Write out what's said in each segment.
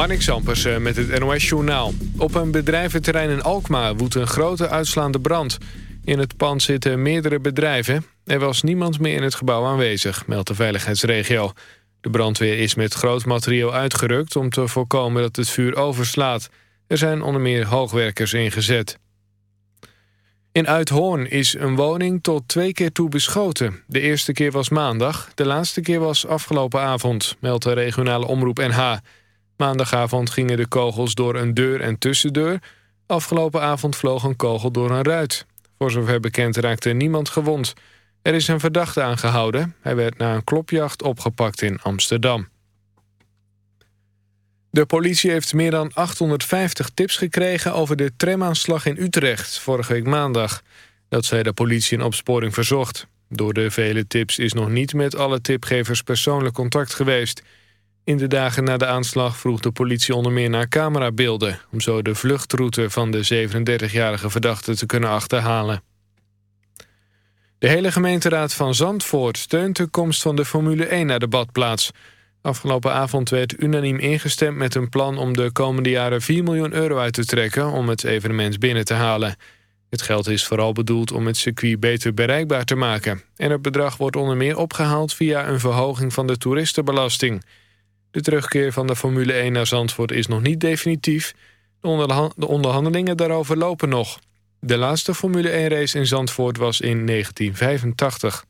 Marnik Sampers eh, met het NOS Journaal. Op een bedrijventerrein in Alkmaar woedt een grote uitslaande brand. In het pand zitten meerdere bedrijven. Er was niemand meer in het gebouw aanwezig, meldt de veiligheidsregio. De brandweer is met groot materieel uitgerukt om te voorkomen dat het vuur overslaat. Er zijn onder meer hoogwerkers ingezet. In Uithoorn is een woning tot twee keer toe beschoten. De eerste keer was maandag, de laatste keer was afgelopen avond, meldt de regionale omroep NH. Maandagavond gingen de kogels door een deur en tussendeur. Afgelopen avond vloog een kogel door een ruit. Voor zover bekend raakte niemand gewond. Er is een verdachte aangehouden. Hij werd na een klopjacht opgepakt in Amsterdam. De politie heeft meer dan 850 tips gekregen over de tramaanslag in Utrecht vorige week maandag. Dat zei de politie in opsporing verzocht. Door de vele tips is nog niet met alle tipgevers persoonlijk contact geweest. In de dagen na de aanslag vroeg de politie onder meer naar camerabeelden... om zo de vluchtroute van de 37-jarige verdachte te kunnen achterhalen. De hele gemeenteraad van Zandvoort steunt de komst van de Formule 1 naar de badplaats. Afgelopen avond werd unaniem ingestemd met een plan om de komende jaren 4 miljoen euro uit te trekken om het evenement binnen te halen. Het geld is vooral bedoeld om het circuit beter bereikbaar te maken. En het bedrag wordt onder meer opgehaald via een verhoging van de toeristenbelasting. De terugkeer van de Formule 1 naar Zandvoort is nog niet definitief. De onderhandelingen daarover lopen nog. De laatste Formule 1-race in Zandvoort was in 1985.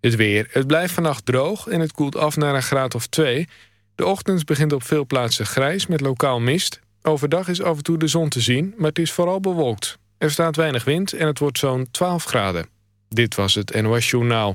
Het weer. Het blijft vannacht droog en het koelt af naar een graad of 2. De ochtend begint op veel plaatsen grijs met lokaal mist. Overdag is af en toe de zon te zien, maar het is vooral bewolkt. Er staat weinig wind en het wordt zo'n 12 graden. Dit was het NOS Journaal.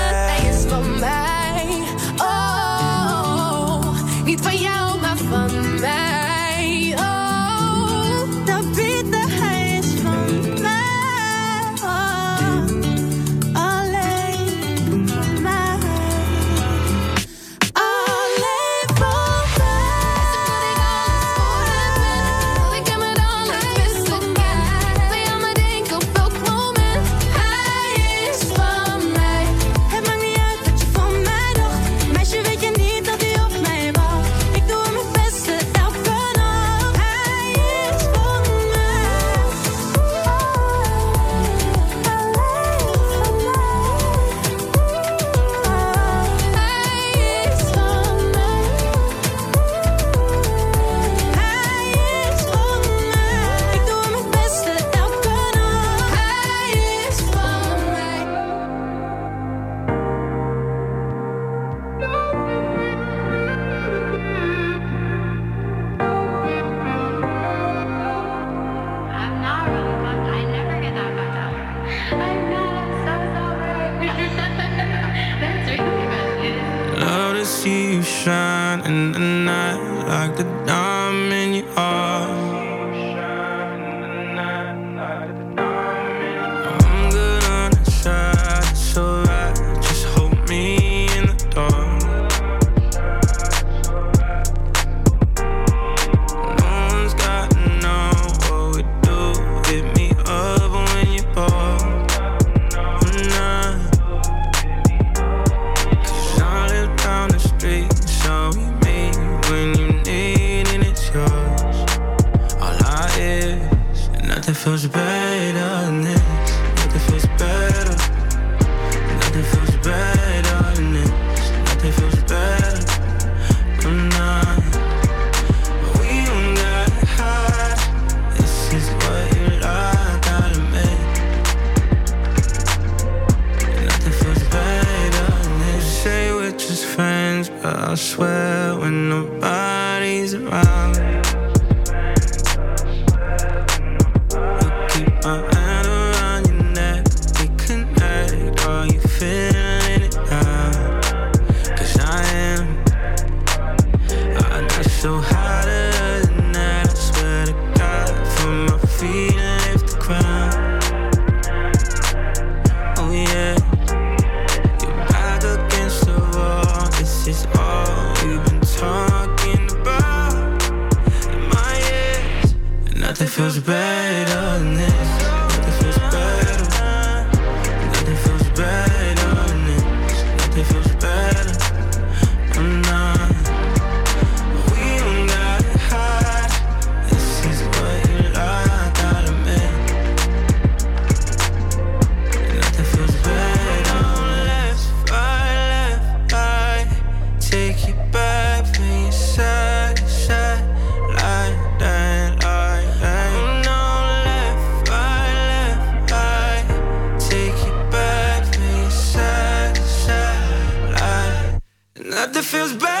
take you back when your sad, sad to side, like that, like that. Oh, no, left, right, left, right. Take you back when your sad, sad to like. Nothing feels better.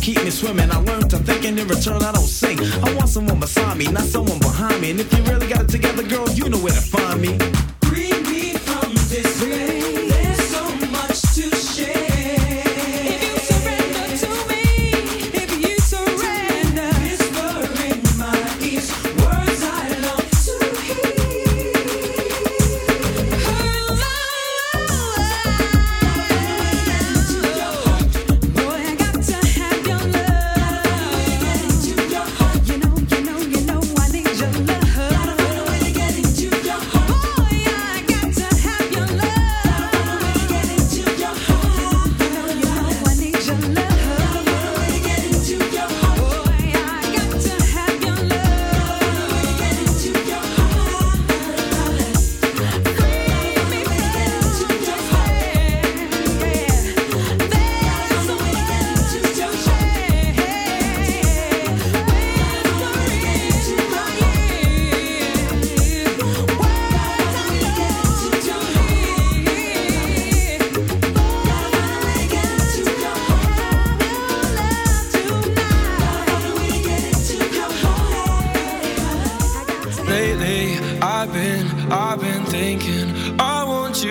keep me swimming. I learned to think, and in return, I don't sing. I want someone beside me, not someone behind me. And if you really got it together, girl, you know where to find me. Free me from this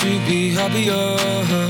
to be happier.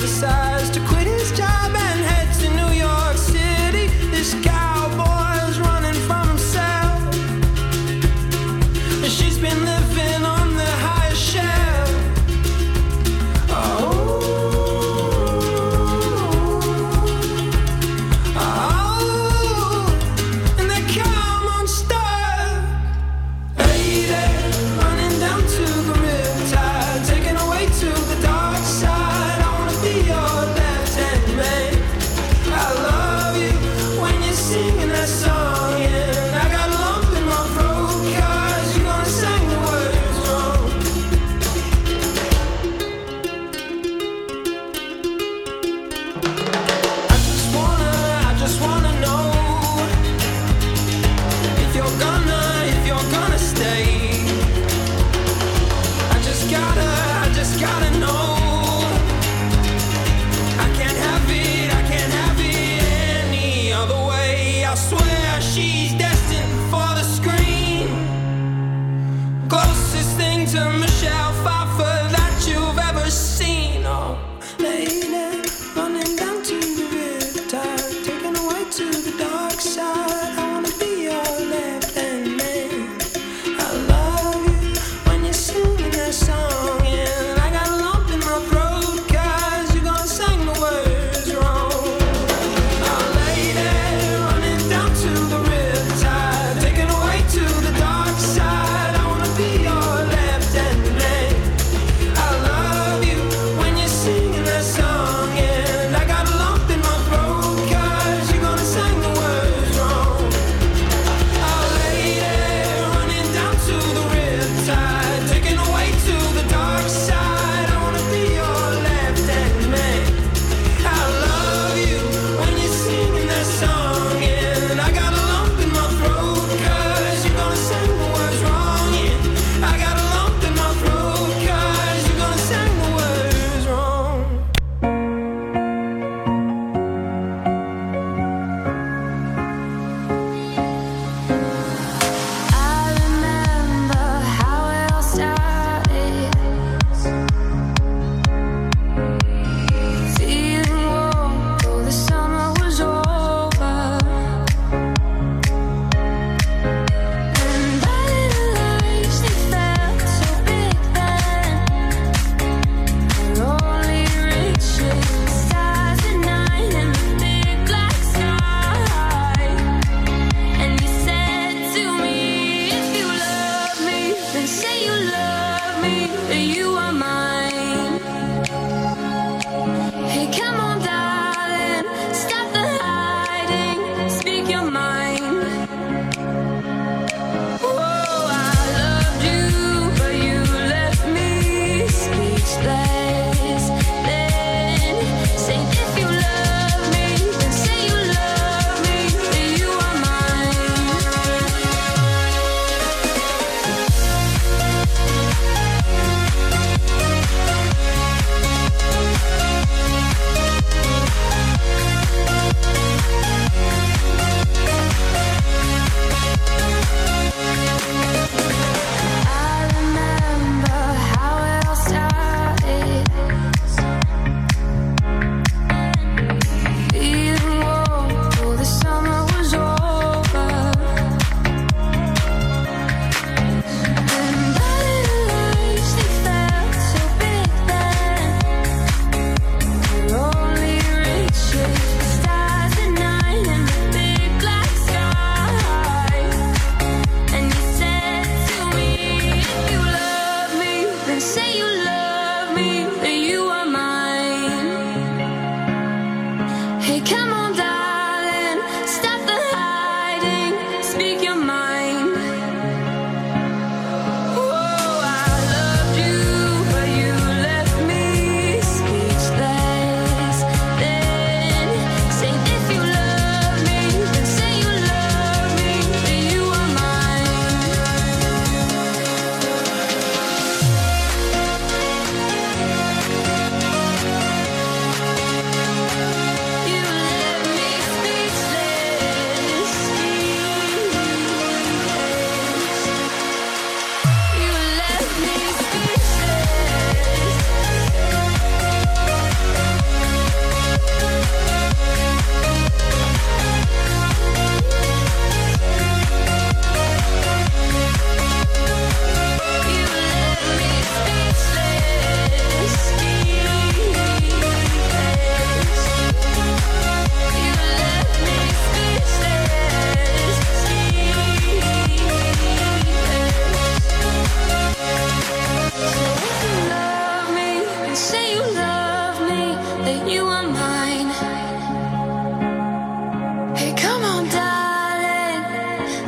decides to quit.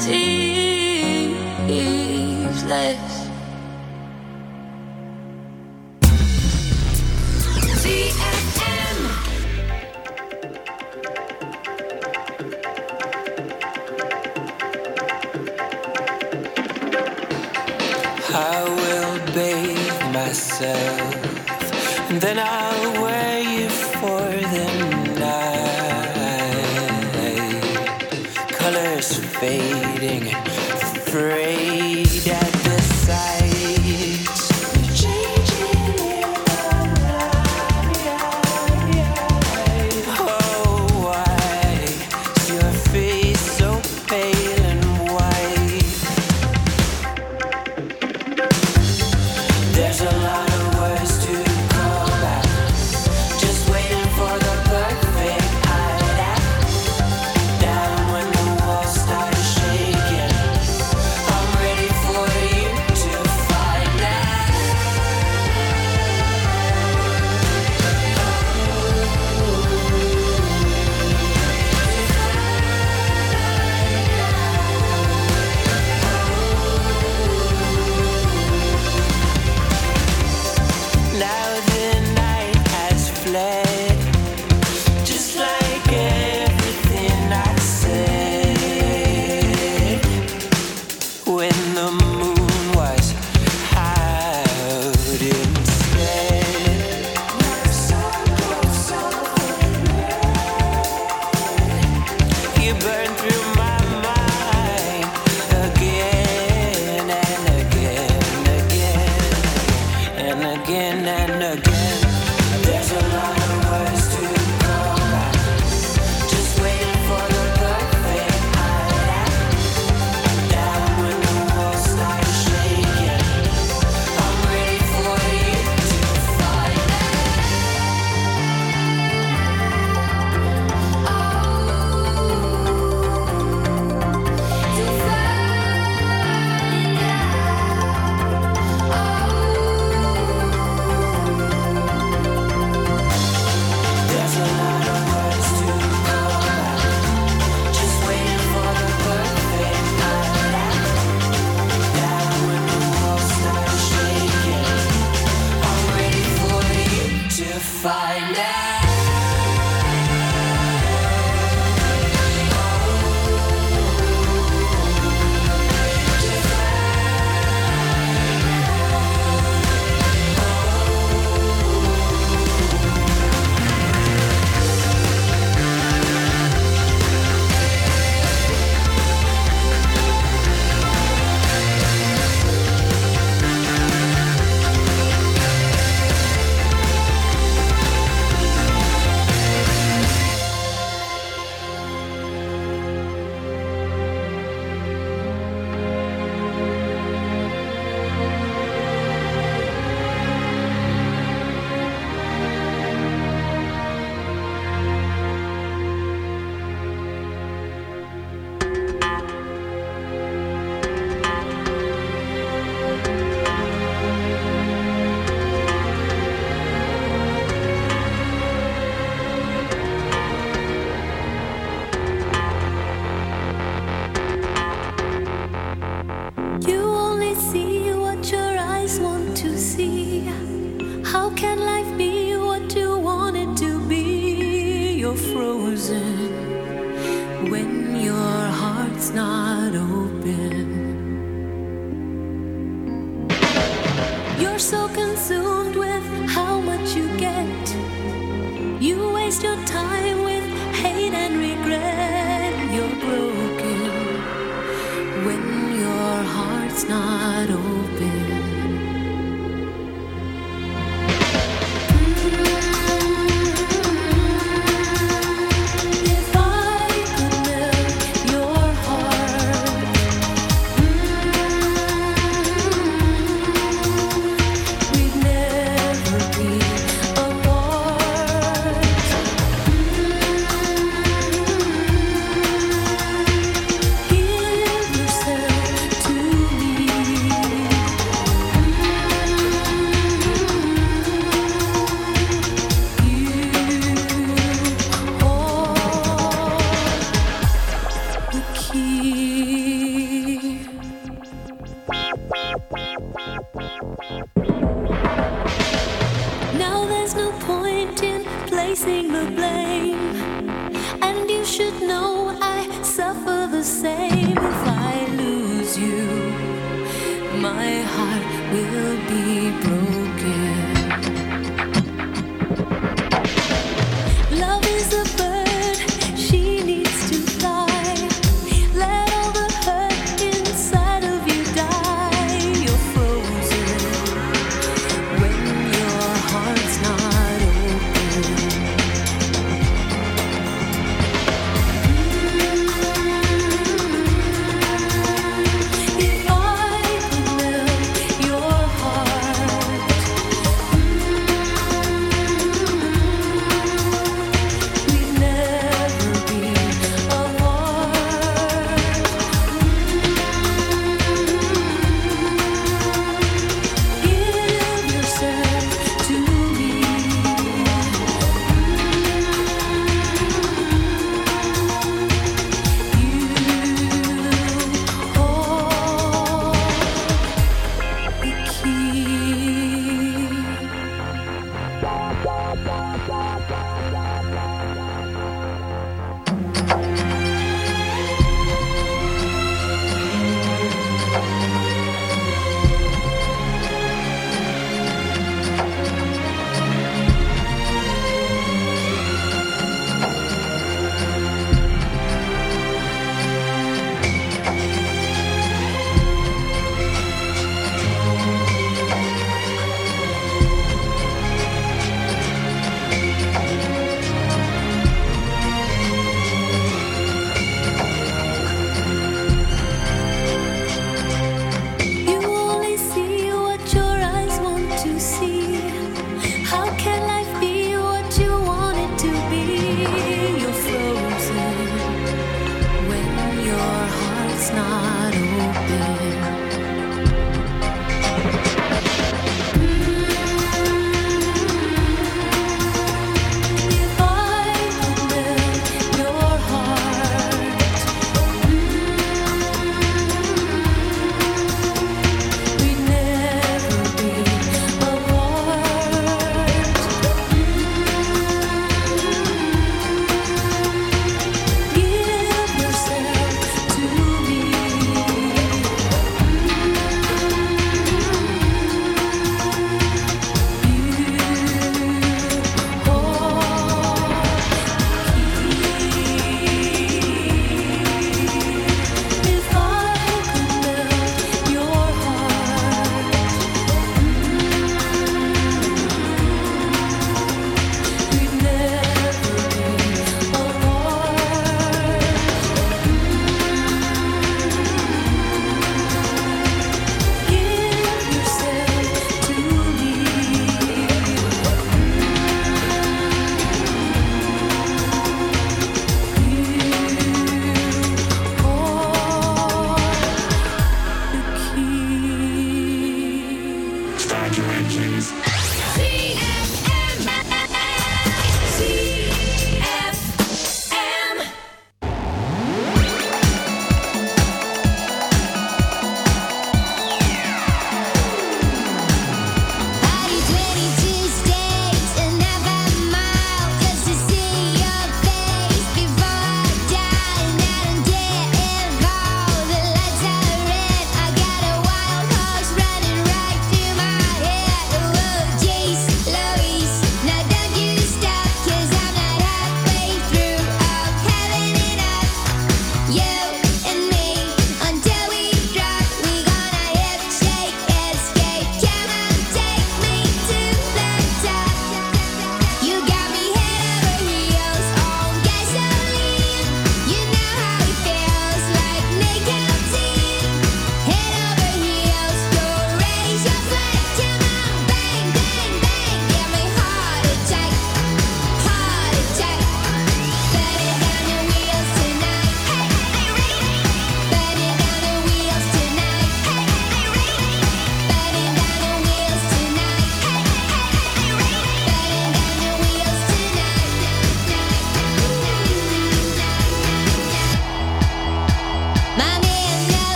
tears less.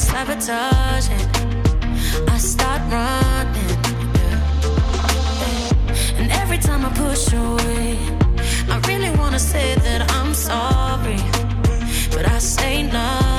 sabotaging. I start running, and every time I push away, I really wanna say that I'm sorry, but I say nothing.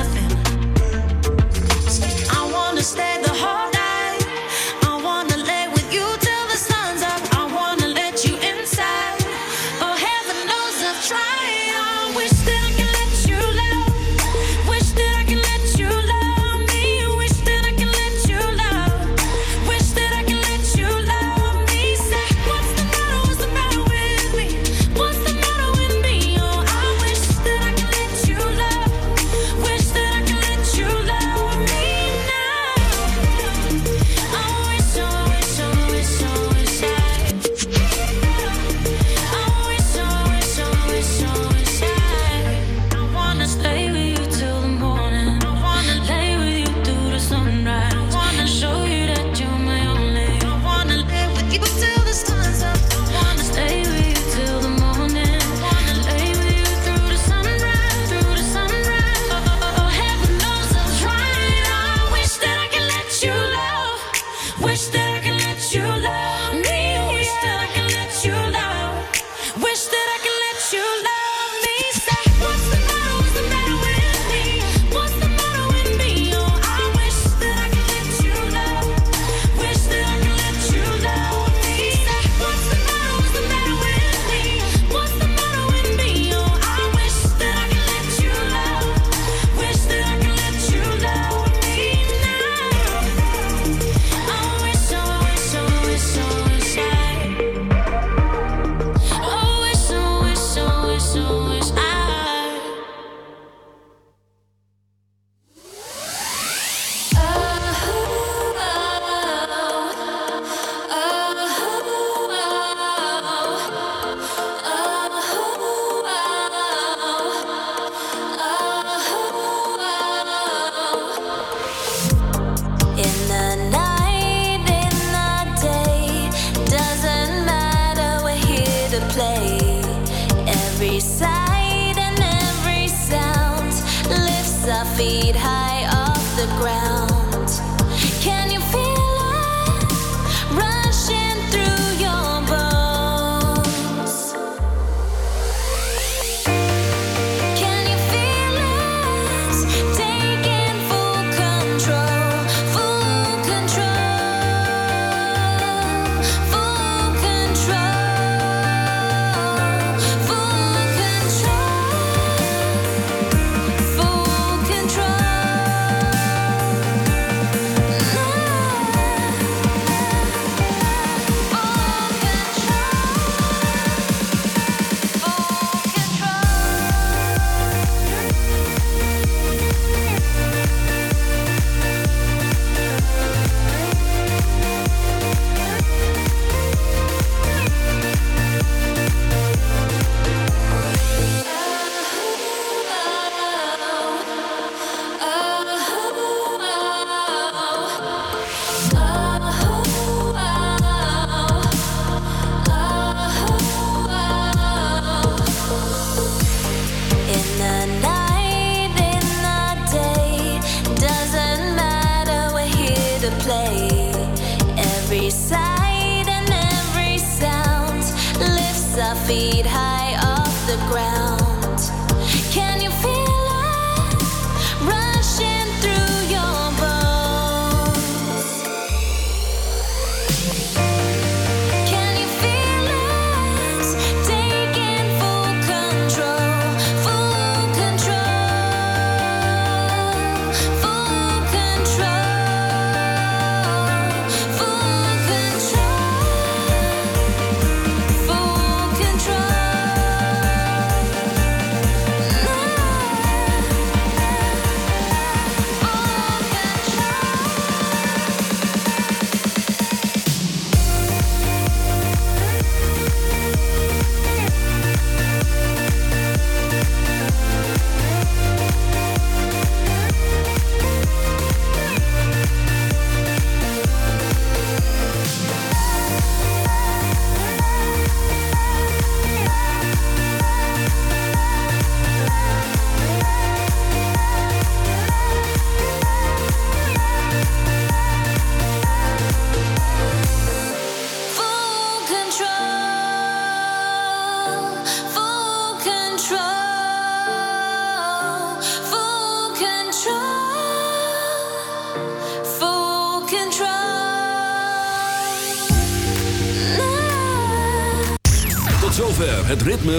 every sight and every sound lifts our feet high.